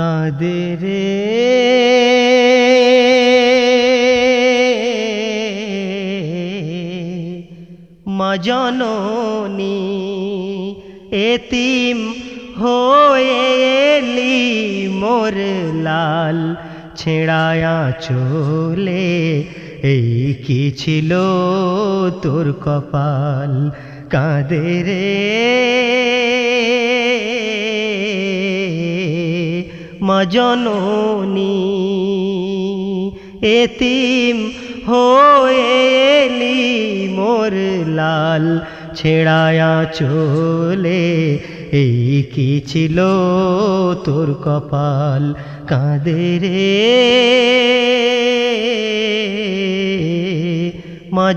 কাঁদে রে? মা এতিম হয়ে এলি মোর লাল ছেঁড়ায়া চলে। এই কি ছিল তোর কপাল? কাঁদে রে? মা জননী, এতিম হয়ে এলি মোর লাল ছেড়ায়া চলে। এই কি ছিল তোর কপাল? কাঁদে রে। মা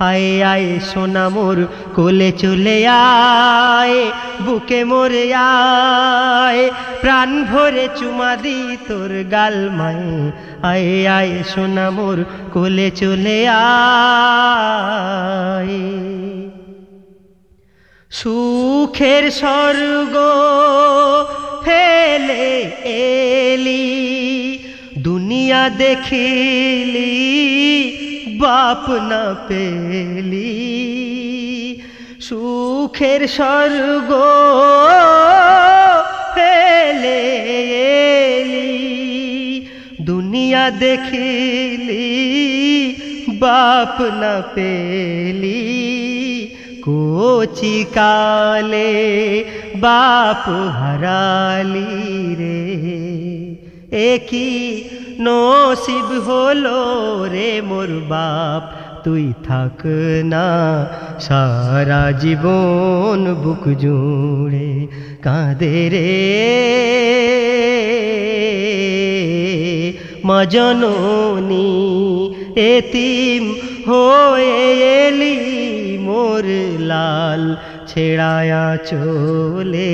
আয় আয় সোনা মোর কোলে চলে আয়, বুকে মোরে আয়, প্রাণ ভরে চুমা তোর গাল মায়ে। আয় আয় সোনা মোর কোলে চলে আয়। সুখের স্বর্গ ফেলে এলি, দুনিয়া দেখিলি বাপ না পেলি। সুখের স্বর্গ ফেলে দুনিয়া দেখিলি, বাপ না পেলি। কোচি কালে বাপ হারালি রে। একই নসিব হলো রে মোর বাপ। তুই থাক না, সারা জীবন বুক জুড়ে কাঁদে রে। মজননী এতিম হয়ে এলি মোর লাল। ছেড়ায়া চলে,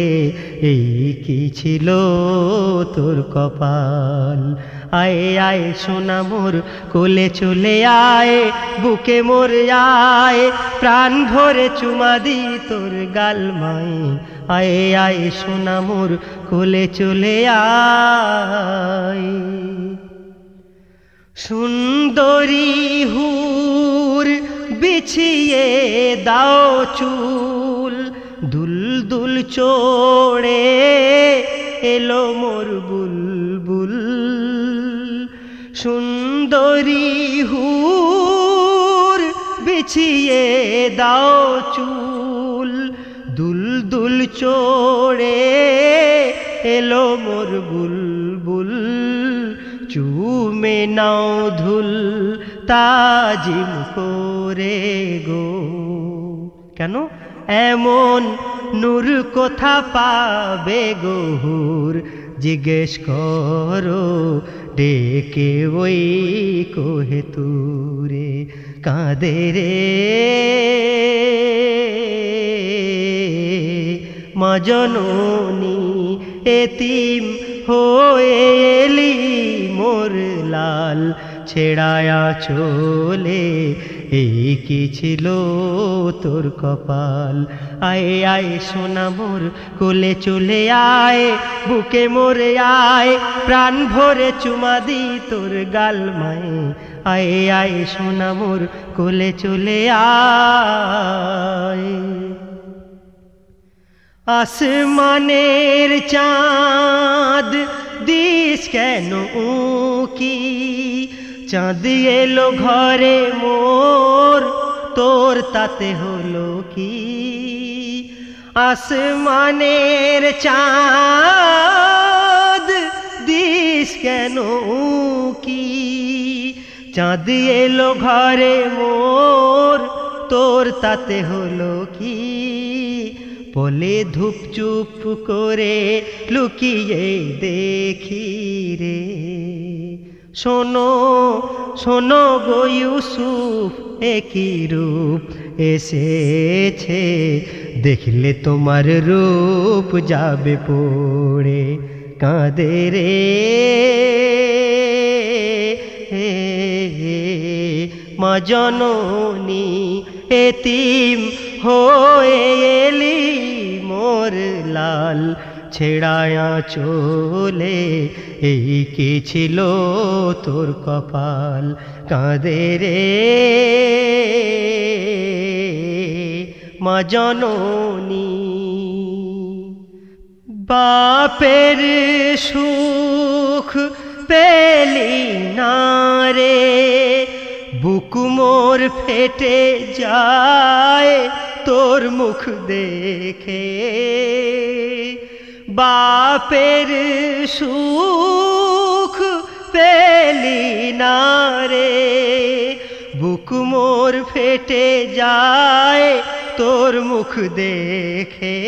এই কি ছিল তোর কপাল? আয় আয় সোনা মোর কোলে চলে আয়, বুকে মোর আয়, প্রাণ ভরে চুমা দি তোর গাল মাই আয় আয় সোনা মোর কোলে চলে আয়। সুন্দরী হুর বিছিয়ে দাও দুল চোড়ে এলো মোর বুলবুল। সুন্দরী হুর বিছিয়ে দাও চুল। দুল দুল চোড়ে এলো মোর বুলবুল। চুমে নাও ধুল তাজিম করে গো। কেন? এমন নূর কোথা পাবে গোহুর? জিজ্ঞেস করো, ডেকে ওই কোহে তুরে কাঁদে রে। মজননী এতিম হয়ে এলি মোর লাল। ছেড়ায়া চলে, এই কি ছিল তোর কপাল? আয় আয় সোনা মোর কোলে চলে আয়, বুকে মোরে আয়, প্রাণ ভরে চুমা দি তোর গাল মায়ে। আয় আয় সোনা মোর কোলে চলে আয়। আসমানের চাঁদ দিস কেন কি চাঁদ এলো ঘরে মোর, তোর তাতে হলো কি? আসমানের চাঁদ দিস কেন কি চাঁদ এলো ঘরে মোর, তোর তাতে হলো কি? বলে ধূপ চুপ করে লুকিয়ে দেখি রে। শোনো শোনো গো ইউসুফ, একই রূপ এসেছে। দেখলে তোমার রূপ যাবে পড়ে কাঁদে রে। মা জননী, এতিম হয়ে এলি। মোর লাল ছেড়ায়া চলে, এই কি ছিল তোর কপাল? কাঁদে রে। মা জননী, বাপের সুখ পেলি না রে, বুক মোর ফেটে যায় তোর মুখ দেখে। বাপের সুখ পেলি না রে। বুক মোর ফেটে যায় তোর মুখ দেখে।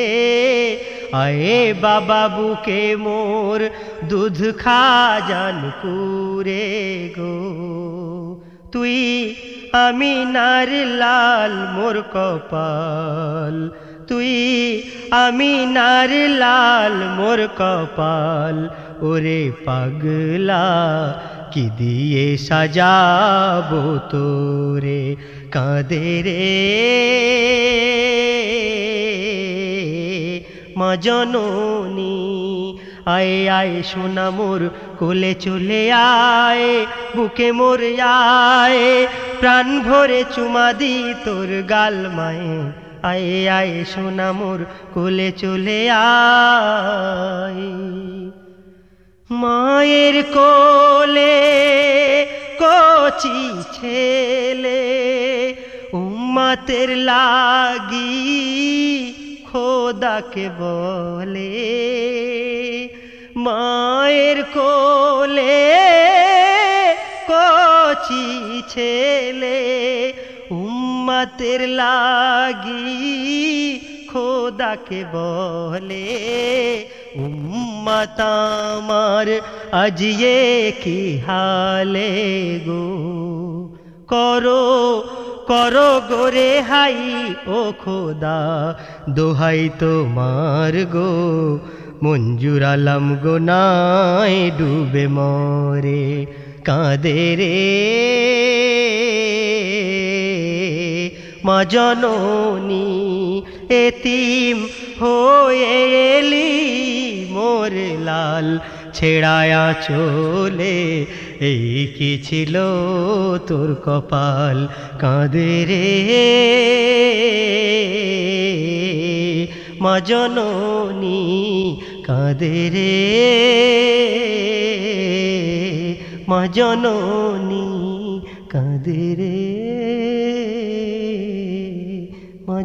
আয়ে বাবা, বুকে মোর দুধ খা জান গো। তুই আমি নার লাল মোর কপাল, তুই আমি নার লাল মোর কপাল, ওরে পাগলা, কি দিয়ে সাজাবো তোরে, কাঁদে রে। মা জননী, আয় আয়, সোনা মোর কোলে চলে আয়, বুকে মোর আয়, প্রাণ ভরে চুমা দি তোর গাল মায়ে। আয় আয়, সোনা মোর কোলে চলে আয়। মায়ের কোলে কচি ছেলে, উম্মাতের লাগি খোদাকে বলে, মায়ের কোলে কচি ছেলে, উম্মাতের লাগি খোদাকে বলে, উম্মত আমার আজিয়ে কি হালে গো, করো করো গোরে হাই, ও খোদা। দোহাই তোমার গো, মঞ্জুর আলম গো নাই ডুবে মরে। কাঁদে রে, মা এতিম হয়ে এলি মোর লাল। ছেড়ায়া চলে, এই কি ছিল তোর কপাল কাঁদে রে? মা কাঁদে রে। মা কাঁদে রে। মা